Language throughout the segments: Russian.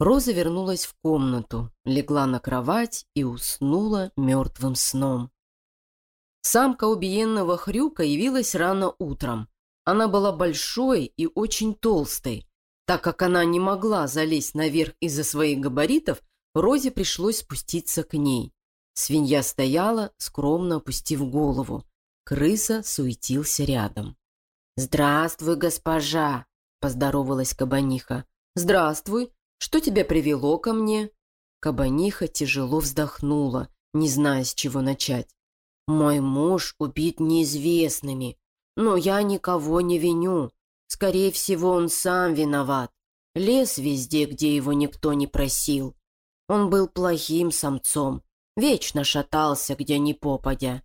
Роза вернулась в комнату, легла на кровать и уснула мертвым сном. Самка убиенного хрюка явилась рано утром. Она была большой и очень толстой. Так как она не могла залезть наверх из-за своих габаритов, Розе пришлось спуститься к ней. Свинья стояла, скромно опустив голову. Крыса суетился рядом. «Здравствуй, госпожа!» – поздоровалась кабаниха. «Здравствуй! Что тебя привело ко мне?» Кабаниха тяжело вздохнула, не зная, с чего начать. «Мой муж убит неизвестными, но я никого не виню. Скорее всего, он сам виноват. Лез везде, где его никто не просил. Он был плохим самцом, вечно шатался, где ни попадя.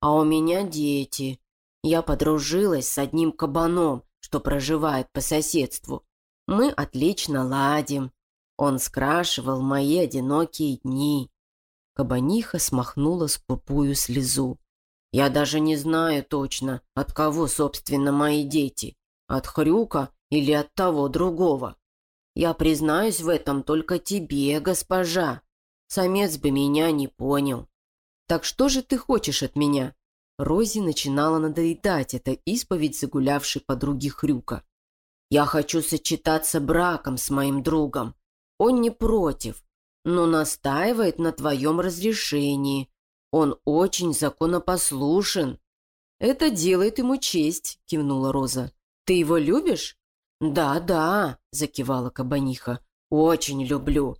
А у меня дети. Я подружилась с одним кабаном, что проживает по соседству. Мы отлично ладим. Он скрашивал мои одинокие дни. Кабаниха смахнула скупую слезу. Я даже не знаю точно, от кого, собственно, мои дети. От Хрюка или от того другого. Я признаюсь в этом только тебе, госпожа. Самец бы меня не понял. Так что же ты хочешь от меня? Рози начинала надоедать эта исповедь загулявшей подруги Хрюка. Я хочу сочетаться браком с моим другом. Он не против, но настаивает на твоем разрешении. Он очень законопослушен». «Это делает ему честь», – кивнула Роза. «Ты его любишь?» «Да, да», – закивала Кабаниха. «Очень люблю.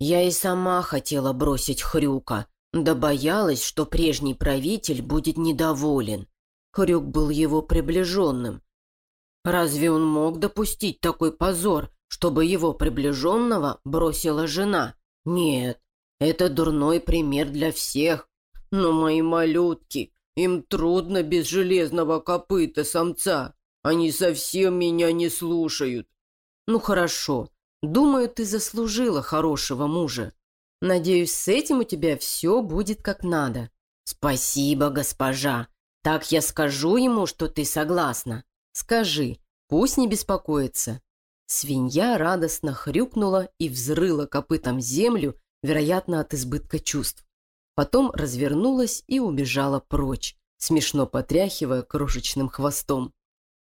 Я и сама хотела бросить Хрюка, да боялась, что прежний правитель будет недоволен. Хрюк был его приближенным. Разве он мог допустить такой позор, чтобы его приближенного бросила жена? Нет, это дурной пример для всех. Но мои малютки, им трудно без железного копыта самца. Они совсем меня не слушают. Ну хорошо, думаю, ты заслужила хорошего мужа. Надеюсь, с этим у тебя все будет как надо. Спасибо, госпожа. Так я скажу ему, что ты согласна. Скажи, пусть не беспокоится. Свинья радостно хрюкнула и взрыла копытом землю, вероятно, от избытка чувств. Потом развернулась и убежала прочь, смешно потряхивая крошечным хвостом.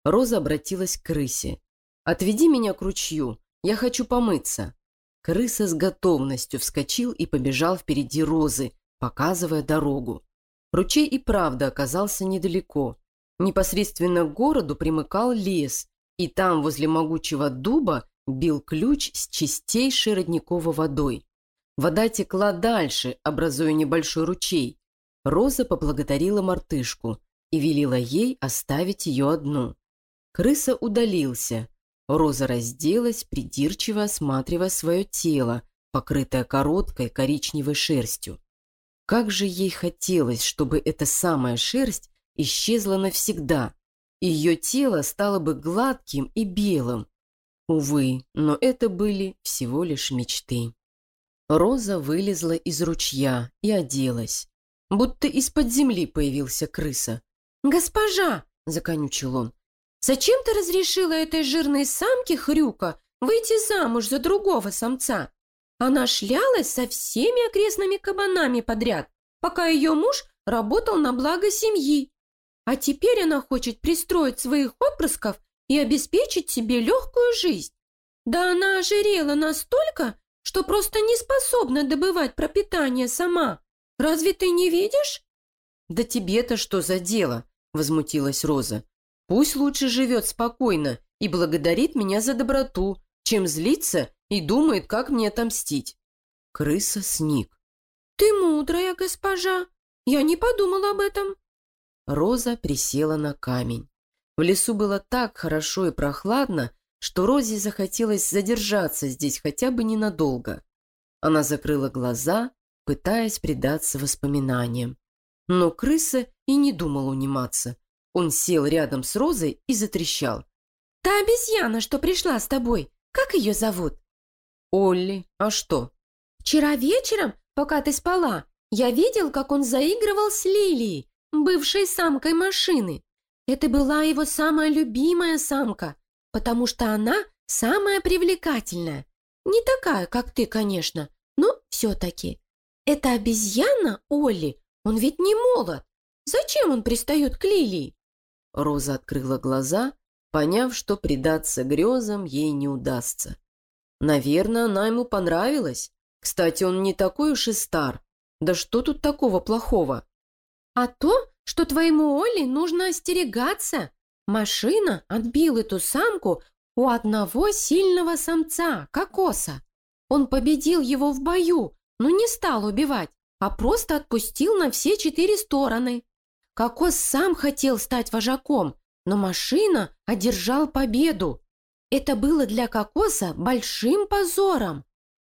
Роза обратилась к крысе. «Отведи меня к ручью, я хочу помыться». Крыса с готовностью вскочил и побежал впереди Розы, показывая дорогу. Ручей и правда оказался недалеко. Непосредственно к городу примыкал лес, и там, возле могучего дуба, бил ключ с чистейшей родниковой водой. Вода текла дальше, образуя небольшой ручей. Роза поблагодарила мартышку и велела ей оставить ее одну. Крыса удалился. Роза разделась, придирчиво осматривая свое тело, покрытое короткой коричневой шерстью. Как же ей хотелось, чтобы эта самая шерсть исчезла навсегда, ее тело стало бы гладким и белым. Увы, но это были всего лишь мечты. Роза вылезла из ручья и оделась. Будто из-под земли появился крыса. «Госпожа!» – законючил он. «Зачем ты разрешила этой жирной самке Хрюка выйти замуж за другого самца? Она шлялась со всеми окрестными кабанами подряд, пока ее муж работал на благо семьи. А теперь она хочет пристроить своих отпрысков и обеспечить себе легкую жизнь. Да она ожирела настолько, что просто не способна добывать пропитание сама. Разве ты не видишь?» «Да тебе-то что за дело?» – возмутилась Роза. «Пусть лучше живет спокойно и благодарит меня за доброту, чем злится и думает, как мне отомстить». Крыса сник. «Ты мудрая, госпожа. Я не подумала об этом». Роза присела на камень. В лесу было так хорошо и прохладно, что Розе захотелось задержаться здесь хотя бы ненадолго. Она закрыла глаза, пытаясь предаться воспоминаниям. Но крыса и не думал униматься. Он сел рядом с Розой и затрещал. «Та обезьяна, что пришла с тобой, как ее зовут?» «Олли. А что?» «Вчера вечером, пока ты спала, я видел, как он заигрывал с Лилией, бывшей самкой машины. Это была его самая любимая самка потому что она самая привлекательная. Не такая, как ты, конечно, но все-таки. Это обезьяна, Олли, он ведь не молод. Зачем он пристает к Лилии?» Роза открыла глаза, поняв, что предаться грезам ей не удастся. Наверное, она ему понравилась. Кстати, он не такой уж и стар. Да что тут такого плохого? А то, что твоему Оле нужно остерегаться. Машина отбил эту самку у одного сильного самца, кокоса. Он победил его в бою, но не стал убивать, а просто отпустил на все четыре стороны. Кокос сам хотел стать вожаком, но машина одержал победу. Это было для Кокоса большим позором.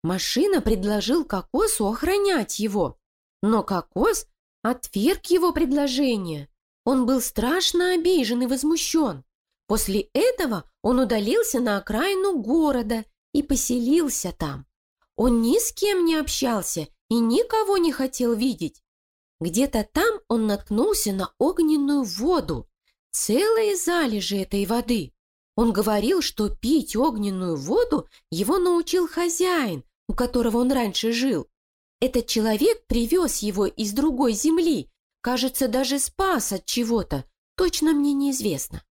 Машина предложил Кокосу охранять его, но Кокос отверг его предложение. Он был страшно обижен и возмущен. После этого он удалился на окраину города и поселился там. Он ни с кем не общался и никого не хотел видеть. Где-то там он наткнулся на огненную воду, целые залежи этой воды. Он говорил, что пить огненную воду его научил хозяин, у которого он раньше жил. Этот человек привез его из другой земли, кажется, даже спас от чего-то, точно мне неизвестно.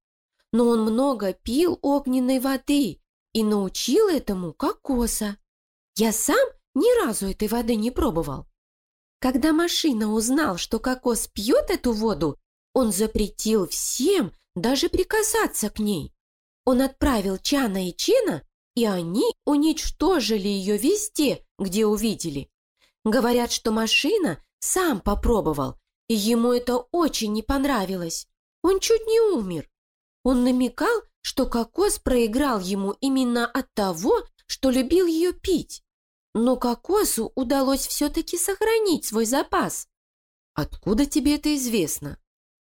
Но он много пил огненной воды и научил этому кокоса. Я сам ни разу этой воды не пробовал. Когда машина узнал, что кокос пьет эту воду, он запретил всем даже прикасаться к ней. Он отправил Чана и Чена, и они уничтожили ее везде, где увидели. Говорят, что машина сам попробовал, и ему это очень не понравилось. Он чуть не умер. Он намекал, что кокос проиграл ему именно от того, что любил ее пить. Но кокосу удалось все-таки сохранить свой запас. Откуда тебе это известно?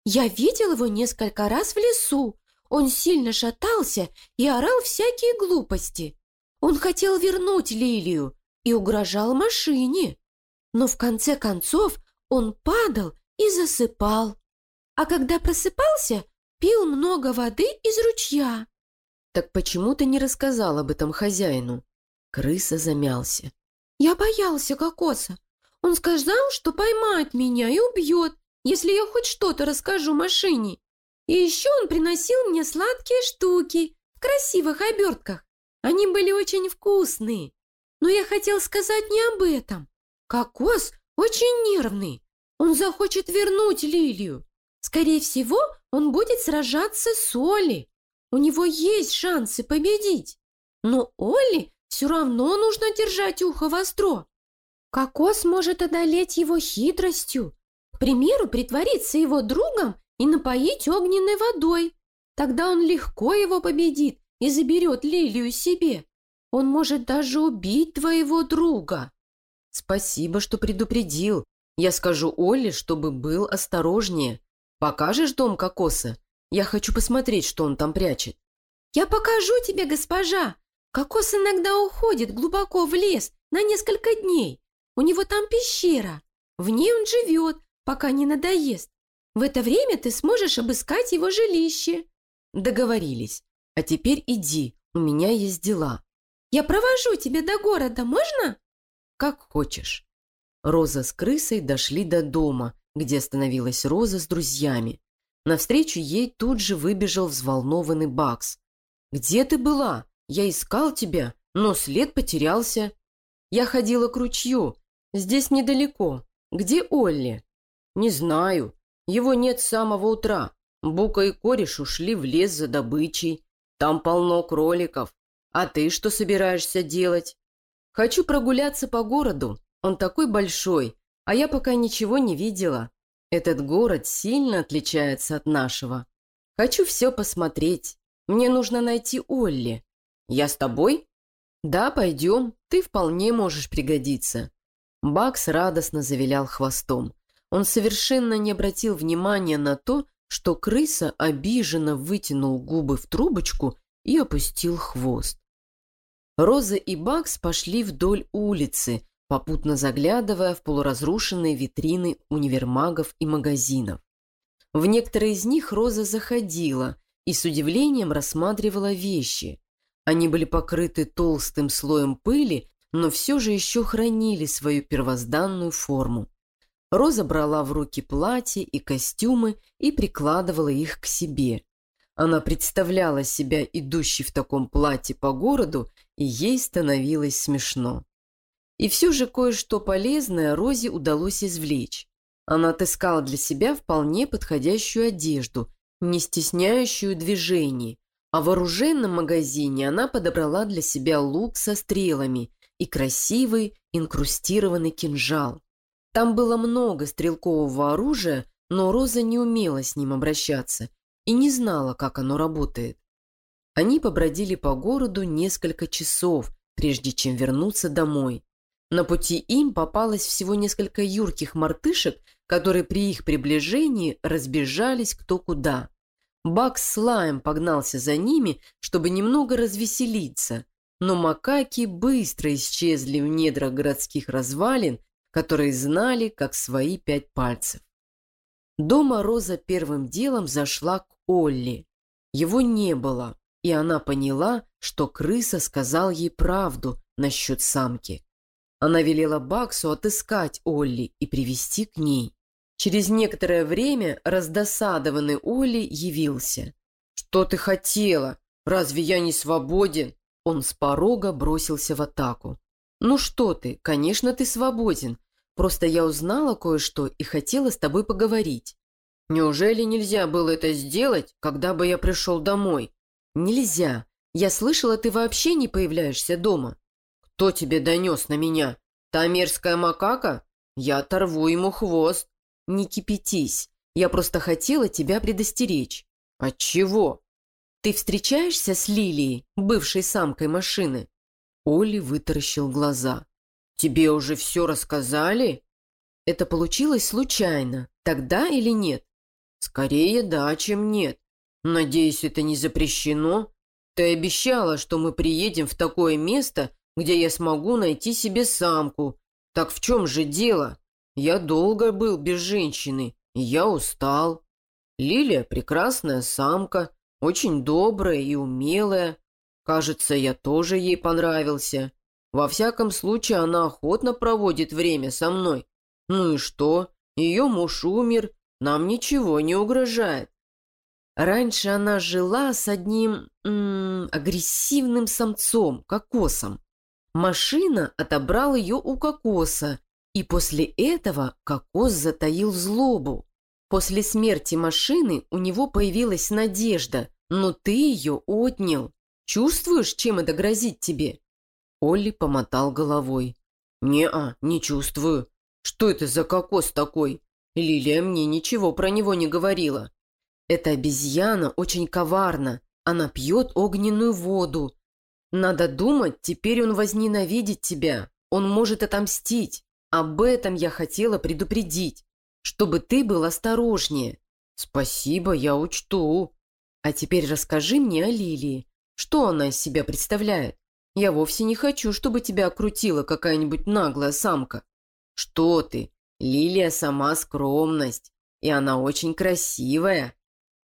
Я видел его несколько раз в лесу. Он сильно шатался и орал всякие глупости. Он хотел вернуть Лилию и угрожал машине. Но в конце концов он падал и засыпал. А когда просыпался, пил много воды из ручья. Так почему ты не рассказал об этом хозяину? Крыса замялся. Я боялся кокоса. Он сказал, что поймает меня и убьет, если я хоть что-то расскажу машине. И еще он приносил мне сладкие штуки в красивых обертках. Они были очень вкусные. Но я хотел сказать не об этом. Кокос очень нервный. Он захочет вернуть Лилию. Скорее всего, он будет сражаться с Олли. У него есть шансы победить. Но Олли все равно нужно держать ухо востро. Кокос может одолеть его хитростью, примеру, притвориться его другом и напоить огненной водой. Тогда он легко его победит и заберет Лилию себе. Он может даже убить твоего друга. Спасибо, что предупредил. Я скажу Оле, чтобы был осторожнее. Покажешь дом кокоса? Я хочу посмотреть, что он там прячет. Я покажу тебе, госпожа. Кокос иногда уходит глубоко в лес на несколько дней. У него там пещера. В ней он живет, пока не надоест. В это время ты сможешь обыскать его жилище». «Договорились. А теперь иди, у меня есть дела». «Я провожу тебя до города, можно?» «Как хочешь». Роза с крысой дошли до дома, где остановилась Роза с друзьями. Навстречу ей тут же выбежал взволнованный Бакс. «Где ты была? Я искал тебя, но след потерялся. Я ходила к ручью. Здесь недалеко. Где Олли?» «Не знаю. Его нет с самого утра. Бука и кореш ушли в лес за добычей. Там полно кроликов. А ты что собираешься делать?» «Хочу прогуляться по городу. Он такой большой, а я пока ничего не видела. Этот город сильно отличается от нашего. Хочу все посмотреть. Мне нужно найти Олли. Я с тобой?» «Да, пойдем. Ты вполне можешь пригодиться». Бакс радостно завилял хвостом. Он совершенно не обратил внимания на то, что крыса обиженно вытянул губы в трубочку и опустил хвост. Роза и Бакс пошли вдоль улицы, попутно заглядывая в полуразрушенные витрины универмагов и магазинов. В некоторые из них Роза заходила и с удивлением рассматривала вещи. Они были покрыты толстым слоем пыли, но все же еще хранили свою первозданную форму. Роза брала в руки платья и костюмы и прикладывала их к себе. Она представляла себя идущей в таком платье по городу, и ей становилось смешно. И все же кое-что полезное Розе удалось извлечь. Она отыскала для себя вполне подходящую одежду, не стесняющую движений, а в оружейном магазине она подобрала для себя лук со стрелами и красивый инкрустированный кинжал. Там было много стрелкового оружия, но Роза не умела с ним обращаться и не знала, как оно работает. Они побродили по городу несколько часов, прежде чем вернуться домой. На пути им попалось всего несколько юрких мартышек, которые при их приближении разбежались кто куда. Бакс с Лаем погнался за ними, чтобы немного развеселиться, но макаки быстро исчезли в недрах городских развалин, которые знали как свои пять пальцев. Дома Роза первым делом зашла к Олли. Его не было, и она поняла, что крыса сказал ей правду насчет самки. Она велела Баксу отыскать Олли и привести к ней. Через некоторое время раздосадованный Олли явился. «Что ты хотела? Разве я не свободен?» Он с порога бросился в атаку. «Ну что ты, конечно, ты свободен. Просто я узнала кое-что и хотела с тобой поговорить». «Неужели нельзя было это сделать, когда бы я пришел домой?» «Нельзя. Я слышала, ты вообще не появляешься дома». «Кто тебе донес на меня? Та мерзкая макака? Я оторву ему хвост». «Не кипятись. Я просто хотела тебя предостеречь». «От чего?» «Ты встречаешься с Лилией, бывшей самкой машины?» Оли вытаращил глаза. «Тебе уже все рассказали?» «Это получилось случайно. Тогда или нет?» «Скорее да, чем нет. Надеюсь, это не запрещено. Ты обещала, что мы приедем в такое место, где я смогу найти себе самку. Так в чем же дело? Я долго был без женщины, и я устал. Лилия – прекрасная самка, очень добрая и умелая. Кажется, я тоже ей понравился. Во всяком случае, она охотно проводит время со мной. Ну и что? Ее муж умер, нам ничего не угрожает. Раньше она жила с одним м -м, агрессивным самцом, кокосом. Машина отобрал ее у кокоса, и после этого кокос затаил злобу. После смерти машины у него появилась надежда, но ты ее отнял. Чувствуешь, чем это грозит тебе?» Олли помотал головой. «Не-а, не чувствую. Что это за кокос такой? Лилия мне ничего про него не говорила. Эта обезьяна очень коварна. Она пьет огненную воду. Надо думать, теперь он возненавидит тебя. Он может отомстить. Об этом я хотела предупредить, чтобы ты был осторожнее. Спасибо, я учту. А теперь расскажи мне о Лилии. Что она из себя представляет? Я вовсе не хочу, чтобы тебя окрутила какая-нибудь наглая самка. Что ты? Лилия сама скромность, и она очень красивая.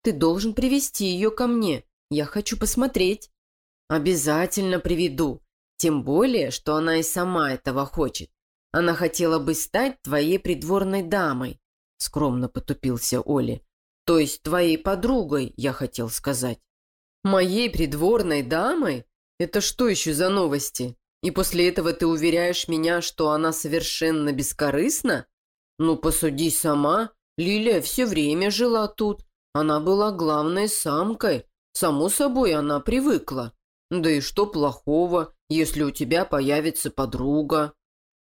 Ты должен привести ее ко мне. Я хочу посмотреть. Обязательно приведу. Тем более, что она и сама этого хочет. Она хотела бы стать твоей придворной дамой, скромно потупился Оли. То есть твоей подругой, я хотел сказать. Моей придворной дамой? Это что еще за новости? И после этого ты уверяешь меня, что она совершенно бескорыстна? Ну, посуди сама. Лилия все время жила тут, она была главной самкой. Само собой, она привыкла. Да и что плохого, если у тебя появится подруга?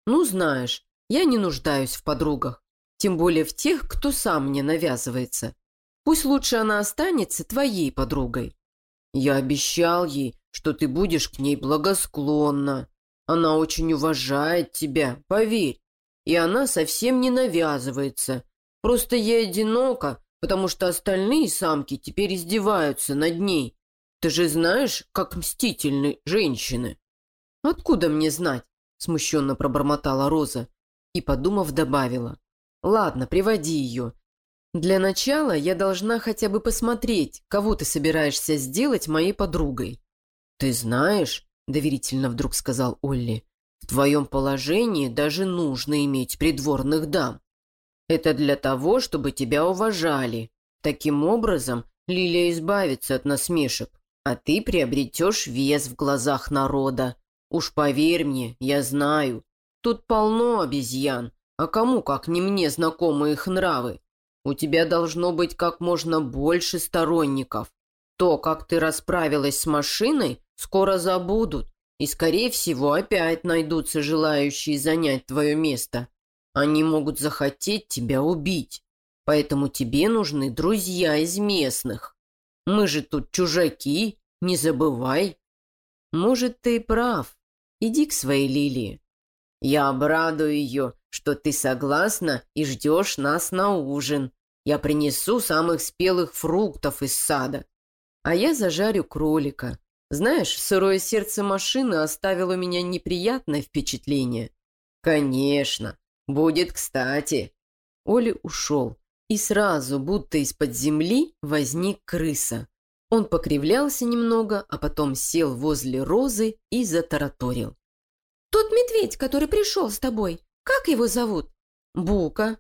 Ну, знаешь, я не нуждаюсь в подругах. Тем более в тех, кто сам мне навязывается. Пусть лучше она останется твоей подругой. Я обещал ей, что ты будешь к ней благосклонна. Она очень уважает тебя, поверь. И она совсем не навязывается. Просто ей одиноко, потому что остальные самки теперь издеваются над ней. Ты же знаешь, как мстительны женщины. Откуда мне знать? Смущенно пробормотала Роза и, подумав, добавила. Ладно, приводи ее. Для начала я должна хотя бы посмотреть, кого ты собираешься сделать моей подругой. «Ты знаешь», — доверительно вдруг сказал Олли, «в твоем положении даже нужно иметь придворных дам. Это для того, чтобы тебя уважали. Таким образом, Лилия избавится от насмешек, а ты приобретешь вес в глазах народа. Уж поверь мне, я знаю. Тут полно обезьян, а кому, как не мне, знакомы их нравы. У тебя должно быть как можно больше сторонников. То, как ты расправилась с машиной, скоро забудут, и, скорее всего, опять найдутся желающие занять твое место. Они могут захотеть тебя убить. Поэтому тебе нужны друзья из местных. Мы же тут чужаки, не забывай. Может, ты прав. Иди к своей Лилии. Я обрадую ее, что ты согласна и ждешь нас на ужин. Я принесу самых спелых фруктов из сада. А я зажарю кролика. Знаешь, сырое сердце машины оставило у меня неприятное впечатление. Конечно, будет кстати. Оля ушел, и сразу, будто из-под земли, возник крыса. Он покривлялся немного, а потом сел возле розы и затараторил. «Тот медведь, который пришел с тобой, как его зовут?» «Бука».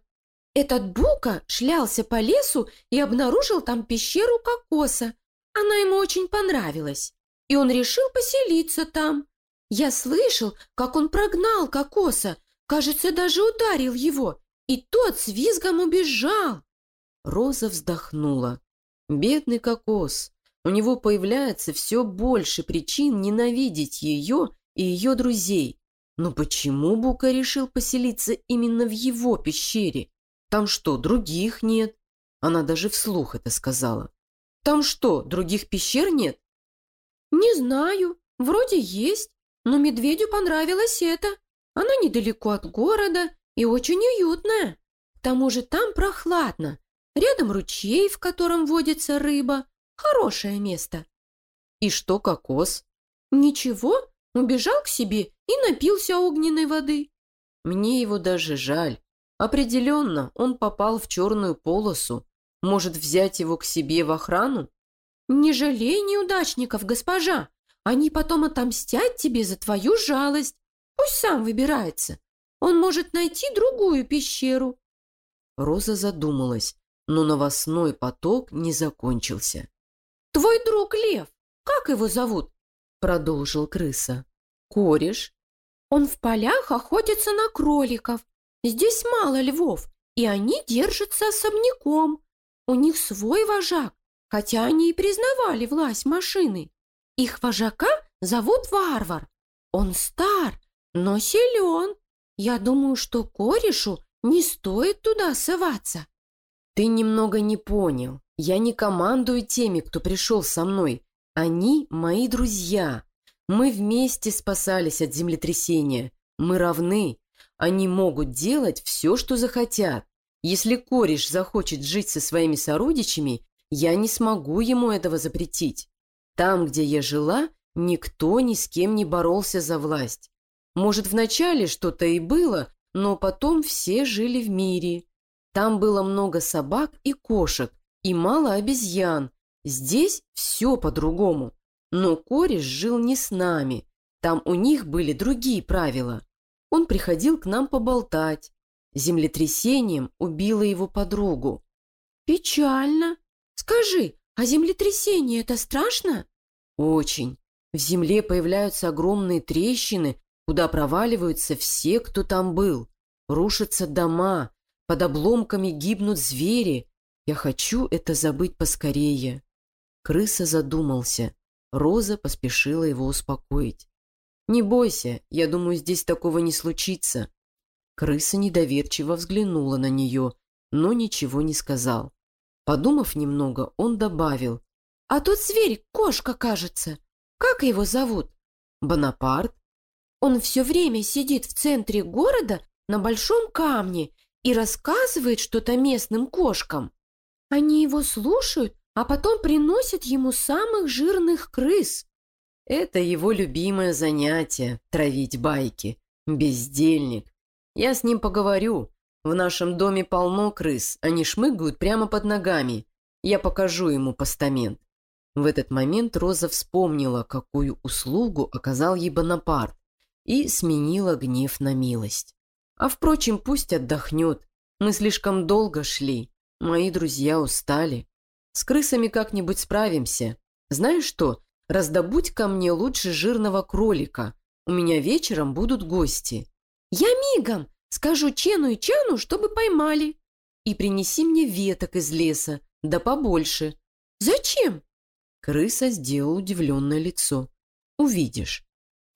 «Этот Бука шлялся по лесу и обнаружил там пещеру кокоса. Она ему очень понравилась, и он решил поселиться там. Я слышал, как он прогнал кокоса, кажется, даже ударил его, и тот с визгом убежал. Роза вздохнула. Бедный кокос. У него появляется все больше причин ненавидеть ее и ее друзей. Но почему Бука решил поселиться именно в его пещере? Там что, других нет? Она даже вслух это сказала. Там что, других пещер нет? Не знаю. Вроде есть. Но медведю понравилось это. Она недалеко от города и очень уютная. К тому же там прохладно. Рядом ручей, в котором водится рыба. Хорошее место. И что кокос? Ничего, убежал к себе и напился огненной воды. Мне его даже жаль. Определенно, он попал в черную полосу. Может, взять его к себе в охрану? Не жалей неудачников, госпожа. Они потом отомстят тебе за твою жалость. Пусть сам выбирается. Он может найти другую пещеру. Роза задумалась, но новостной поток не закончился. «Твой друг Лев, как его зовут?» Продолжил крыса. «Кореш». «Он в полях охотится на кроликов. Здесь мало львов, и они держатся особняком. У них свой вожак, хотя они и признавали власть машины. Их вожака зовут Варвар. Он стар, но силен. Я думаю, что корешу не стоит туда соваться. Ты немного не понял. Я не командую теми, кто пришел со мной. Они мои друзья. Мы вместе спасались от землетрясения. Мы равны. Они могут делать все, что захотят. Если кореш захочет жить со своими сородичами, я не смогу ему этого запретить. Там, где я жила, никто ни с кем не боролся за власть. Может, вначале что-то и было, но потом все жили в мире. Там было много собак и кошек, и мало обезьян. Здесь все по-другому. Но кореш жил не с нами. Там у них были другие правила. Он приходил к нам поболтать. Землетрясением убило его подругу. «Печально. Скажи, а землетрясение это страшно?» «Очень. В земле появляются огромные трещины, куда проваливаются все, кто там был. Рушатся дома, под обломками гибнут звери. Я хочу это забыть поскорее. Крыса задумался. Роза поспешила его успокоить. «Не бойся, я думаю, здесь такого не случится». Крыса недоверчиво взглянула на нее, но ничего не сказал. Подумав немного, он добавил. «А тот зверь, кошка, кажется. Как его зовут?» «Бонапарт». «Он все время сидит в центре города на большом камне и рассказывает что-то местным кошкам. Они его слушают, а потом приносят ему самых жирных крыс. Это его любимое занятие – травить байки. Бездельник. Я с ним поговорю. В нашем доме полно крыс, они шмыгают прямо под ногами. Я покажу ему постамент. В этот момент Роза вспомнила, какую услугу оказал ей Бонапарт, и сменила гнев на милость. А впрочем, пусть отдохнет. Мы слишком долго шли. Мои друзья устали. С крысами как-нибудь справимся. Знаешь что, раздобудь ко мне лучше жирного кролика. У меня вечером будут гости. Я мигом скажу Чену и Чану, чтобы поймали. И принеси мне веток из леса, да побольше. Зачем? Крыса сделала удивленное лицо. Увидишь.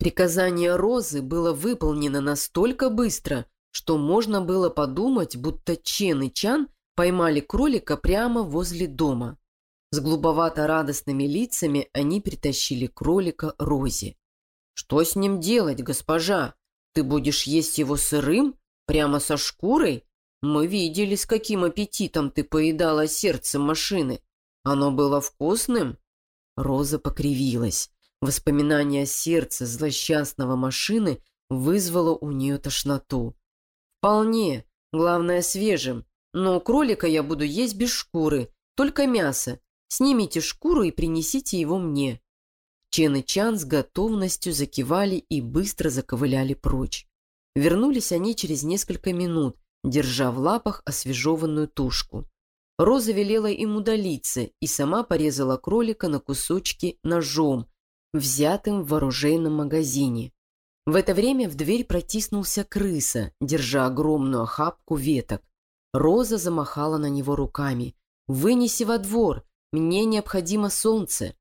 Приказание Розы было выполнено настолько быстро, что можно было подумать, будто Чен и Чан поймали кролика прямо возле дома. С глуповато-радостными лицами они притащили кролика Розе. «Что с ним делать, госпожа? Ты будешь есть его сырым? Прямо со шкурой? Мы видели, с каким аппетитом ты поедала сердце машины. Оно было вкусным?» Роза покривилась. Воспоминание о сердце злосчастного машины вызвало у нее тошноту. «Вполне. Главное, свежим. Но кролика я буду есть без шкуры, только мясо. Снимите шкуру и принесите его мне». Чен и Чан с готовностью закивали и быстро заковыляли прочь. Вернулись они через несколько минут, держа в лапах освежеванную тушку. Роза велела им удалиться и сама порезала кролика на кусочки ножом, взятым в оружейном магазине. В это время в дверь протиснулся крыса, держа огромную охапку веток. Роза замахала на него руками. «Вынеси во двор! Мне необходимо солнце!»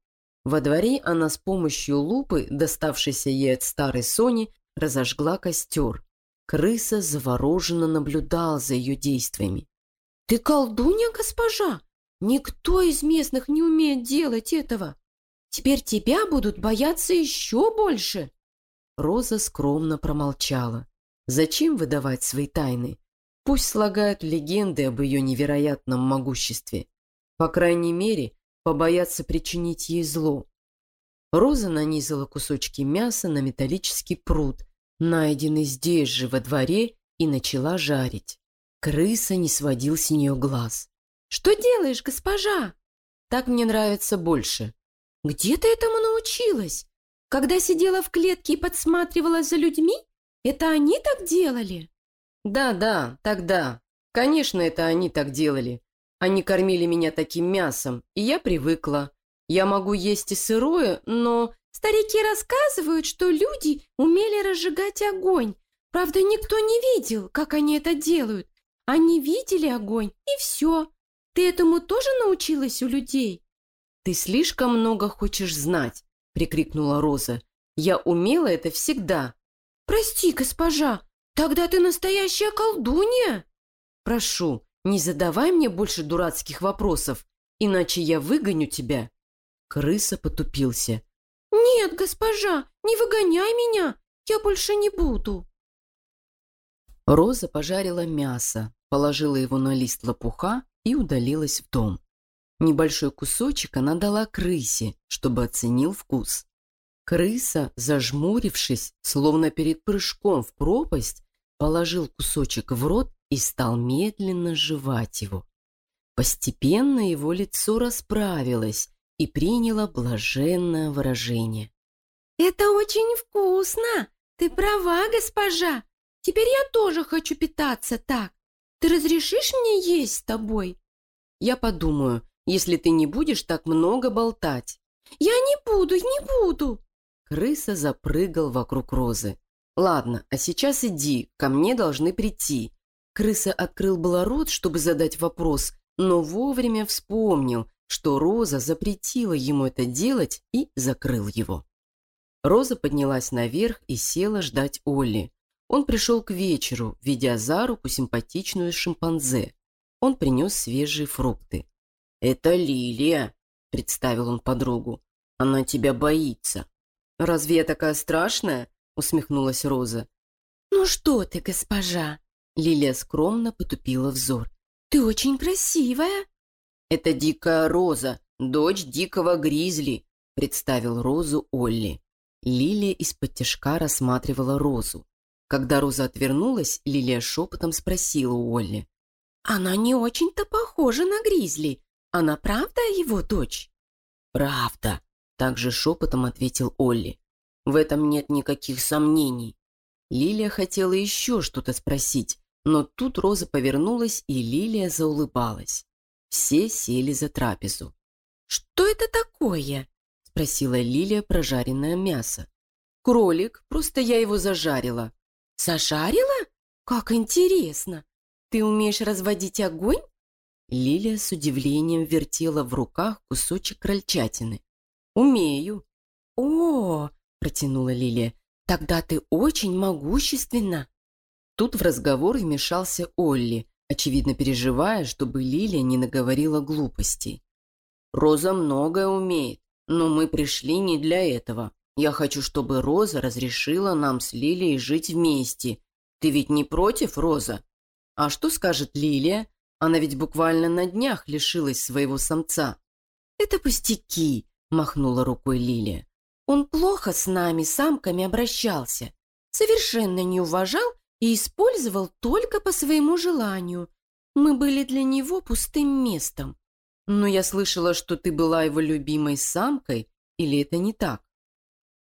Во дворе она с помощью лупы, доставшейся ей от старой Сони, разожгла костер. Крыса завороженно наблюдал за ее действиями. «Ты колдунья, госпожа? Никто из местных не умеет делать этого. Теперь тебя будут бояться еще больше!» Роза скромно промолчала. «Зачем выдавать свои тайны? Пусть слагают легенды об ее невероятном могуществе. По крайней мере, побоятся причинить ей зло». Роза нанизала кусочки мяса на металлический пруд, найденный здесь же во дворе, и начала жарить. Крыса не сводил с нее глаз. «Что делаешь, госпожа?» «Так мне нравится больше». «Где ты этому научилась? Когда сидела в клетке и подсматривала за людьми? Это они так делали?» «Да, да, тогда. Конечно, это они так делали. Они кормили меня таким мясом, и я привыкла. Я могу есть и сырое, но...» «Старики рассказывают, что люди умели разжигать огонь. Правда, никто не видел, как они это делают. Они видели огонь, и все. Ты этому тоже научилась у людей?» «Ты слишком много хочешь знать», — прикрикнула Роза. «Я умела это всегда». «Прости, госпожа, тогда ты настоящая колдунья?» «Прошу, не задавай мне больше дурацких вопросов, иначе я выгоню тебя». Крыса потупился. «Нет, госпожа, не выгоняй меня, я больше не буду». Роза пожарила мясо, положила его на лист лопуха и удалилась в дом. Небольшой кусочек она дала крысе, чтобы оценил вкус. Крыса, зажмурившись, словно перед прыжком в пропасть, положил кусочек в рот и стал медленно жевать его. Постепенно его лицо расправилось и приняло блаженное выражение. «Это очень вкусно! Ты права, госпожа! Теперь я тоже хочу питаться так. Ты разрешишь мне есть с тобой?» «Я подумаю, если ты не будешь так много болтать». «Я не буду, не буду!» Крыса запрыгал вокруг розы. «Ладно, а сейчас иди, ко мне должны прийти». Крыса открыл было рот, чтобы задать вопрос, но вовремя вспомнил, что Роза запретила ему это делать и закрыл его. Роза поднялась наверх и села ждать Олли. Он пришел к вечеру, ведя за руку симпатичную шимпанзе. Он принес свежие фрукты. «Это Лилия», — представил он подругу. «Она тебя боится». «Разве я такая страшная?» — усмехнулась Роза. «Ну что ты, госпожа?» Лилия скромно потупила взор. «Ты очень красивая». «Это дикая Роза, дочь дикого гризли», — представил Розу Олли. Лилия из-под тяжка рассматривала Розу. Когда Роза отвернулась, Лилия шепотом спросила у Олли. «Она не очень-то похожа на Гризли. Она правда его дочь?» «Правда», — также шепотом ответил Олли. «В этом нет никаких сомнений». Лилия хотела еще что-то спросить, но тут Роза повернулась, и Лилия заулыбалась. Все сели за трапезу. «Что это такое?» — спросила Лилия прожаренное мясо. «Кролик, просто я его зажарила». «Зажарила? Как интересно! Ты умеешь разводить огонь?» Лилия с удивлением вертела в руках кусочек крольчатины. «Умею». «О!» — протянула Лилия. «Тогда ты очень могущественна». Тут в разговор вмешался Олли, очевидно переживая, чтобы Лилия не наговорила глупостей. «Роза многое умеет, но мы пришли не для этого. Я хочу, чтобы Роза разрешила нам с Лилией жить вместе. Ты ведь не против, Роза? А что скажет Лилия? Она ведь буквально на днях лишилась своего самца». «Это пустяки», — махнула рукой Лилия. «Он плохо с нами, самками, обращался. Совершенно не уважал и использовал только по своему желанию. Мы были для него пустым местом. Но я слышала, что ты была его любимой самкой, или это не так?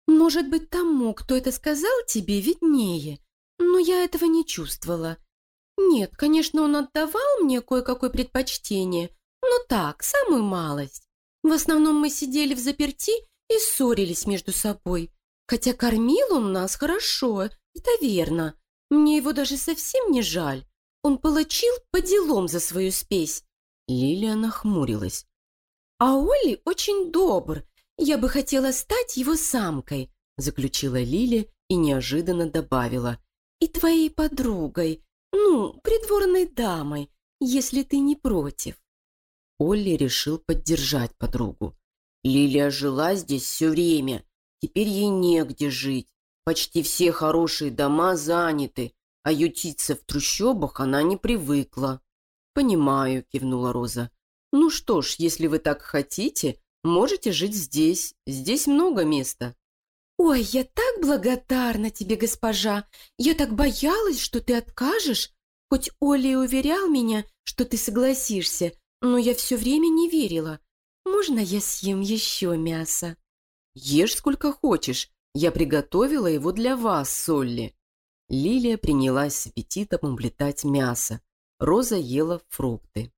Может быть, тому, кто это сказал тебе, виднее, но я этого не чувствовала. Нет, конечно, он отдавал мне кое-какое предпочтение, но так, самую малость. В основном мы сидели в заперти и ссорились между собой. Хотя кормил он нас хорошо, это верно. Мне его даже совсем не жаль. Он получил по делам за свою спесь. Лилия нахмурилась. А Олли очень добр. Я бы хотела стать его самкой, заключила Лилия и неожиданно добавила. И твоей подругой, ну, придворной дамой, если ты не против. Олли решил поддержать подругу. Лилия жила здесь все время. Теперь ей негде жить. Почти все хорошие дома заняты, а ютиться в трущобах она не привыкла. «Понимаю», — кивнула Роза. «Ну что ж, если вы так хотите, можете жить здесь. Здесь много места». «Ой, я так благодарна тебе, госпожа! Я так боялась, что ты откажешь. Хоть Оля и уверял меня, что ты согласишься, но я все время не верила. Можно я съем еще мясо?» «Ешь сколько хочешь. Я приготовила его для вас, Солли». Лилия принялась с аппетитом уплетать мясо. Роза ела фрукты.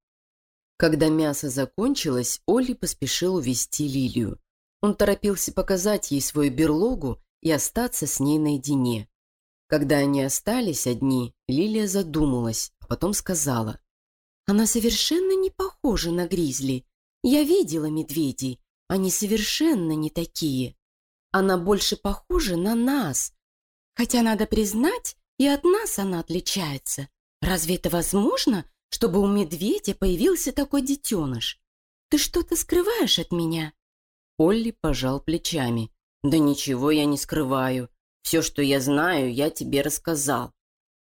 Когда мясо закончилось, Олли поспешил увести Лилию. Он торопился показать ей свою берлогу и остаться с ней наедине. Когда они остались одни, Лилия задумалась, а потом сказала. «Она совершенно не похожа на Гризли. Я видела медведей. Они совершенно не такие. Она больше похожа на нас. Хотя, надо признать, и от нас она отличается. Разве это возможно, чтобы у медведя появился такой детеныш? Ты что-то скрываешь от меня?» Олли пожал плечами. «Да ничего я не скрываю. Все, что я знаю, я тебе рассказал».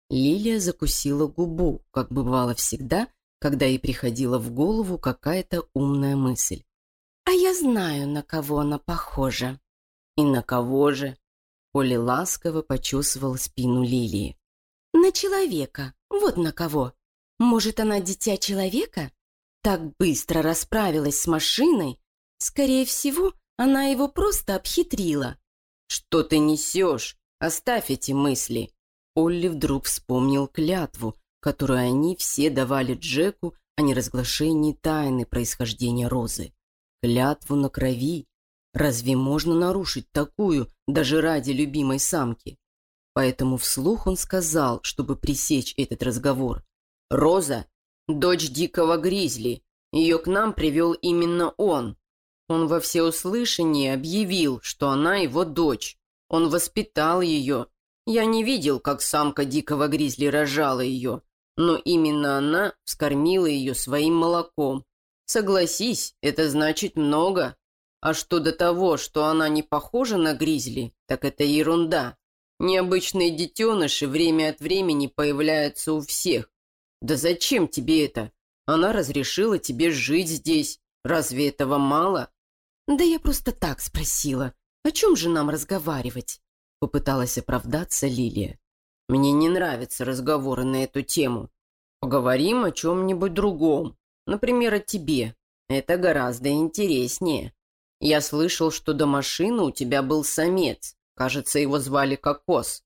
Лилия закусила губу, как бывало всегда, когда ей приходила в голову какая-то умная мысль. «А я знаю, на кого она похожа». «И на кого же?» Оля ласково почесывал спину Лилии. «На человека. Вот на кого. Может, она дитя человека? Так быстро расправилась с машиной. Скорее всего, она его просто обхитрила». «Что ты несешь? Оставь эти мысли». Олли вдруг вспомнил клятву, которую они все давали Джеку о неразглашении тайны происхождения Розы. Клятву на крови, Разве можно нарушить такую, даже ради любимой самки? Поэтому вслух он сказал, чтобы пресечь этот разговор. «Роза – дочь дикого гризли. Ее к нам привел именно он. Он во всеуслышание объявил, что она его дочь. Он воспитал ее. Я не видел, как самка дикого гризли рожала ее, но именно она вскормила ее своим молоком. Согласись, это значит много. А что до того, что она не похожа на гризли, так это ерунда. Необычные детеныши время от времени появляются у всех. Да зачем тебе это? Она разрешила тебе жить здесь. Разве этого мало? Да я просто так спросила. О чем же нам разговаривать? Попыталась оправдаться Лилия. Мне не нравятся разговоры на эту тему. Поговорим о чем-нибудь другом. Например, о тебе. Это гораздо интереснее. Я слышал, что до машины у тебя был самец. Кажется, его звали Кокос».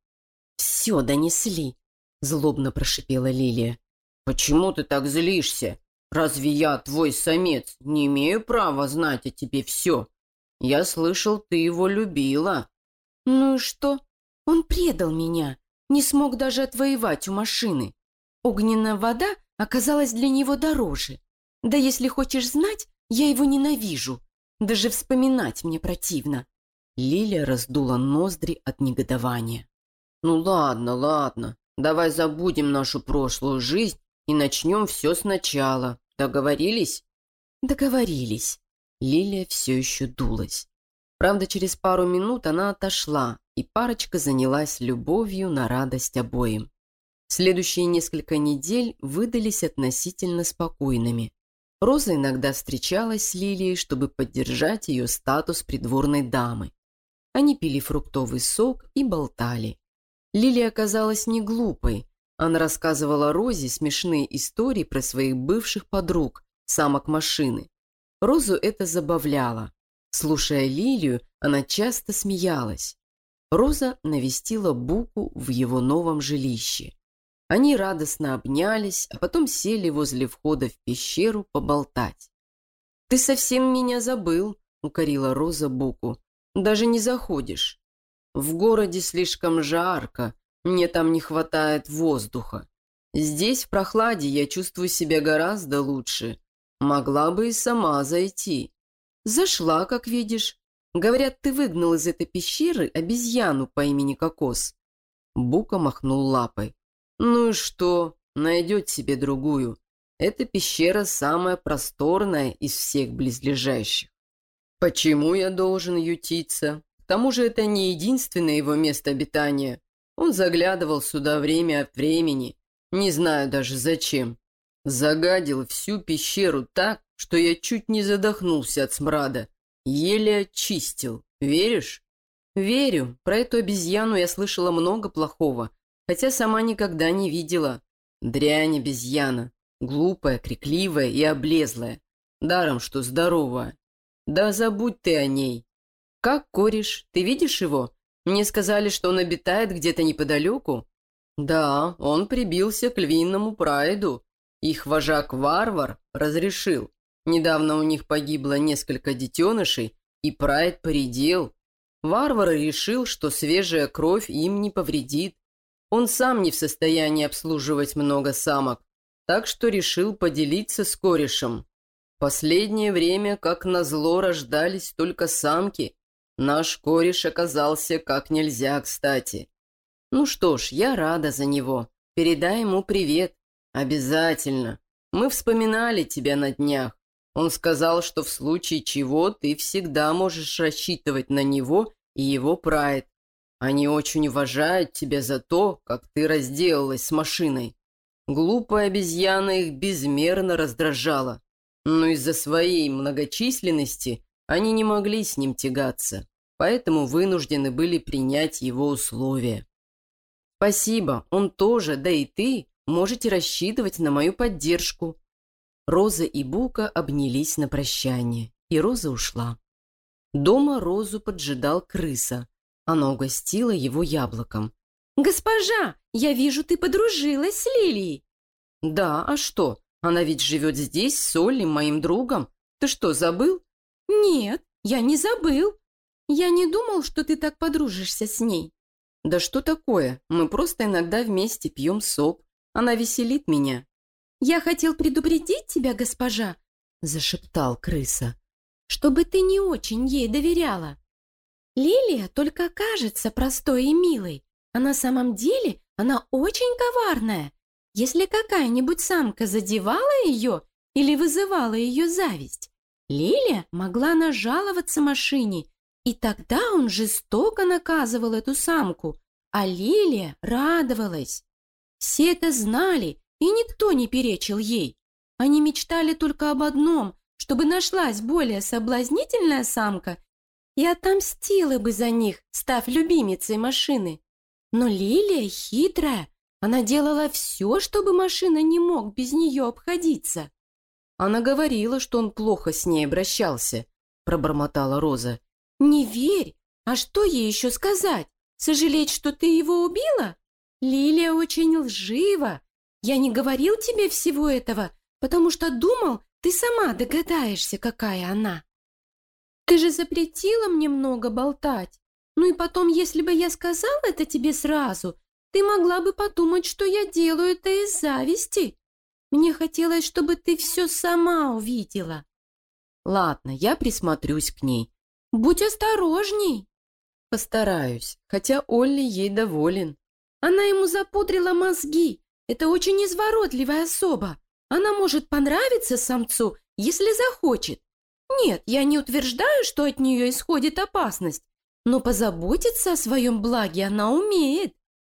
«Все донесли», — злобно прошипела Лилия. «Почему ты так злишься? Разве я, твой самец, не имею права знать о тебе все? Я слышал, ты его любила». «Ну и что? Он предал меня, не смог даже отвоевать у машины. Огненная вода оказалась для него дороже. Да если хочешь знать, я его ненавижу. Даже вспоминать мне противно». Лилия раздула ноздри от негодования. «Ну ладно, ладно, давай забудем нашу прошлую жизнь и начнем все сначала. Договорились?» «Договорились». Лилия все еще дулась. Правда, через пару минут она отошла, и парочка занялась любовью на радость обоим. Следующие несколько недель выдались относительно спокойными. Роза иногда встречалась с Лилией, чтобы поддержать ее статус придворной дамы. Они пили фруктовый сок и болтали. Лилия оказалась не глупой. Она рассказывала Розе смешные истории про своих бывших подруг, самок машины. Розу это забавляло. Слушая Лилию, она часто смеялась. Роза навестила Буку в его новом жилище. Они радостно обнялись, а потом сели возле входа в пещеру поболтать. «Ты совсем меня забыл», — укорила Роза Буку. «Даже не заходишь. В городе слишком жарко, мне там не хватает воздуха. Здесь, в прохладе, я чувствую себя гораздо лучше. Могла бы и сама зайти. Зашла, как видишь. Говорят, ты выгнал из этой пещеры обезьяну по имени Кокос». Бука махнул лапой. «Ну и что? Найдет себе другую. Эта пещера самая просторная из всех близлежащих. Почему я должен ютиться? К тому же это не единственное его место обитания. Он заглядывал сюда время от времени. Не знаю даже зачем. Загадил всю пещеру так, что я чуть не задохнулся от смрада. Еле очистил. Веришь? Верю. Про эту обезьяну я слышала много плохого, хотя сама никогда не видела. Дрянь обезьяна. Глупая, крикливая и облезлая. Даром, что здоровая. Да забудь ты о ней. Как кореш, ты видишь его? Мне сказали, что он обитает где-то неподалеку. Да, он прибился к львиному прайду. Их вожак-варвар разрешил. Недавно у них погибло несколько детенышей, и прайд поредел. Варвар решил, что свежая кровь им не повредит. Он сам не в состоянии обслуживать много самок, так что решил поделиться с корешем. Последнее время, как назло, рождались только самки. Наш кореш оказался как нельзя кстати. Ну что ж, я рада за него. Передай ему привет. Обязательно. Мы вспоминали тебя на днях. Он сказал, что в случае чего ты всегда можешь рассчитывать на него и его прайд. Они очень уважают тебя за то, как ты разделалась с машиной. Глупая обезьяна их безмерно раздражала. Но из-за своей многочисленности они не могли с ним тягаться, поэтому вынуждены были принять его условия. Спасибо, он тоже, да и ты, можете рассчитывать на мою поддержку. Роза и Бука обнялись на прощание, и Роза ушла. Дома Розу поджидал крыса. Она угостила его яблоком. «Госпожа, я вижу, ты подружилась с Лилией». «Да, а что? Она ведь живет здесь с Олли, моим другом. Ты что, забыл?» «Нет, я не забыл. Я не думал, что ты так подружишься с ней». «Да что такое? Мы просто иногда вместе пьем сок. Она веселит меня». «Я хотел предупредить тебя, госпожа», — зашептал крыса, «чтобы ты не очень ей доверяла. Лилия только кажется простой и милой, а на самом деле она очень коварная. Если какая-нибудь самка задевала ее или вызывала ее зависть, Лилия могла нажаловаться машине, и тогда он жестоко наказывал эту самку, а Лилия радовалась. Все это знали и никто не перечил ей. Они мечтали только об одном, чтобы нашлась более соблазнительная самка и отомстила бы за них, став любимицей машины. Но Лилия хитрая, она делала все, чтобы машина не мог без нее обходиться. Она говорила, что он плохо с ней обращался. — пробормотала Роза. «Не верь! А что ей еще сказать? Сожалеть, что ты его убила? Лилия очень лжива. Я не говорил тебе всего этого, потому что думал, ты сама догадаешься, какая она. Ты же запретила мне много болтать. Ну и потом, если бы я сказала это тебе сразу, ты могла бы подумать, что я делаю это из зависти. Мне хотелось, чтобы ты все сама увидела. Ладно, я присмотрюсь к ней. Будь осторожней. Постараюсь, хотя Олли ей доволен. Она ему запудрила мозги. Это очень изворотливая особа. Она может понравиться самцу, если захочет. Нет, я не утверждаю, что от нее исходит опасность, но позаботиться о своем благе она умеет,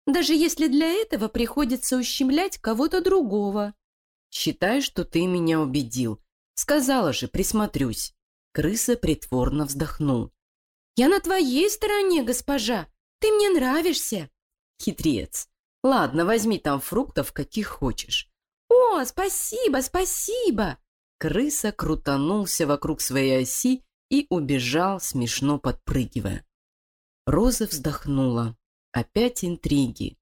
даже если для этого приходится ущемлять кого-то другого. Считай, что ты меня убедил. Сказала же, присмотрюсь. Крыса притворно вздохнул. Я на твоей стороне, госпожа. Ты мне нравишься. Хитрец. Ладно, возьми там фруктов, каких хочешь. О, спасибо, спасибо. Крыса крутанулся вокруг своей оси и убежал, смешно подпрыгивая. Роза вздохнула. Опять интриги.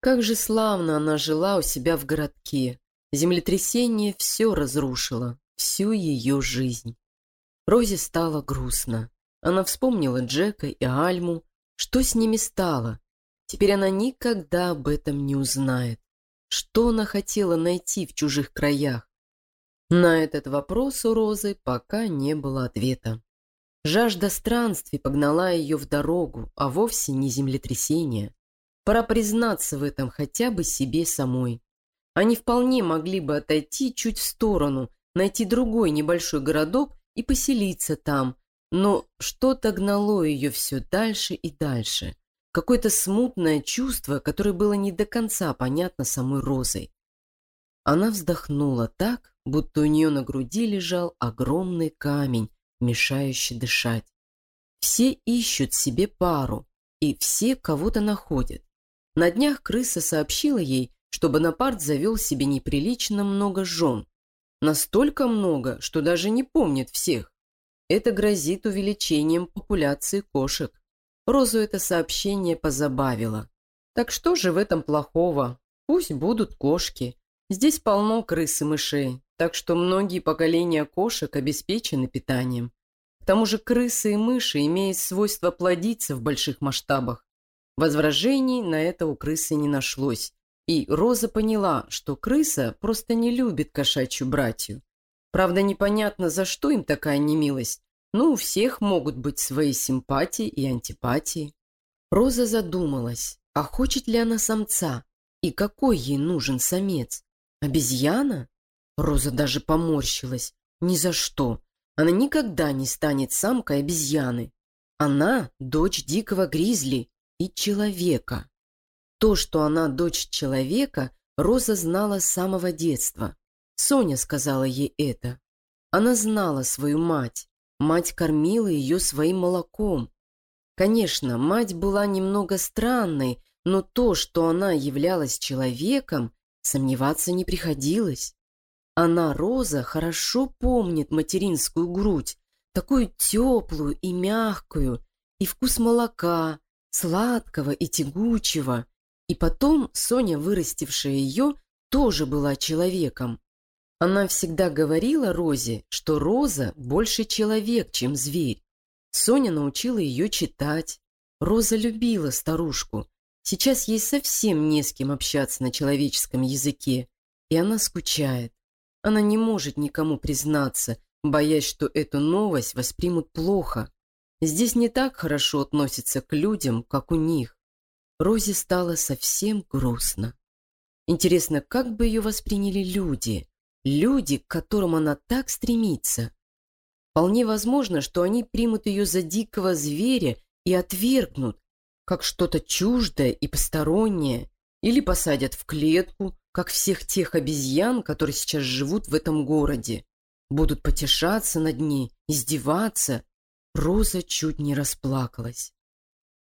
Как же славно она жила у себя в городке. Землетрясение все разрушило, всю ее жизнь. Розе стало грустно. Она вспомнила Джека и Альму. Что с ними стало? Теперь она никогда об этом не узнает. Что она хотела найти в чужих краях? На этот вопрос у Розы пока не было ответа. Жажда странствий погнала ее в дорогу, а вовсе не землетрясение. Пора признаться в этом хотя бы себе самой. Они вполне могли бы отойти чуть в сторону, найти другой небольшой городок и поселиться там, но что-то гнало ее все дальше и дальше. Какое-то смутное чувство, которое было не до конца понятно самой Розой. Она вздохнула так, будто у нее на груди лежал огромный камень, мешающий дышать. Все ищут себе пару, и все кого-то находят. На днях крыса сообщила ей, что Бонапарт завел себе неприлично много жен. Настолько много, что даже не помнит всех. Это грозит увеличением популяции кошек. Розу это сообщение позабавило. Так что же в этом плохого? Пусть будут кошки. Здесь полно крыс и мышей, так что многие поколения кошек обеспечены питанием. К тому же крысы и мыши имеют свойство плодиться в больших масштабах. Возражений на это у крысы не нашлось. И Роза поняла, что крыса просто не любит кошачью братью. Правда, непонятно, за что им такая немилость, но у всех могут быть свои симпатии и антипатии. Роза задумалась, а хочет ли она самца, и какой ей нужен самец. Обезьяна? Роза даже поморщилась. Ни за что. Она никогда не станет самкой обезьяны. Она дочь дикого гризли и человека. То, что она дочь человека, Роза знала с самого детства. Соня сказала ей это. Она знала свою мать. Мать кормила ее своим молоком. Конечно, мать была немного странной, но то, что она являлась человеком, Сомневаться не приходилось. Она, Роза, хорошо помнит материнскую грудь, такую теплую и мягкую, и вкус молока, сладкого и тягучего. И потом Соня, вырастившая ее, тоже была человеком. Она всегда говорила Розе, что Роза больше человек, чем зверь. Соня научила ее читать. Роза любила старушку, Сейчас ей совсем не с кем общаться на человеческом языке, и она скучает. Она не может никому признаться, боясь, что эту новость воспримут плохо. Здесь не так хорошо относятся к людям, как у них. Розе стало совсем грустно. Интересно, как бы ее восприняли люди? Люди, к которым она так стремится. Вполне возможно, что они примут ее за дикого зверя и отвергнут, как что-то чуждое и постороннее, или посадят в клетку, как всех тех обезьян, которые сейчас живут в этом городе. Будут потешаться над ней, издеваться. Роза чуть не расплакалась.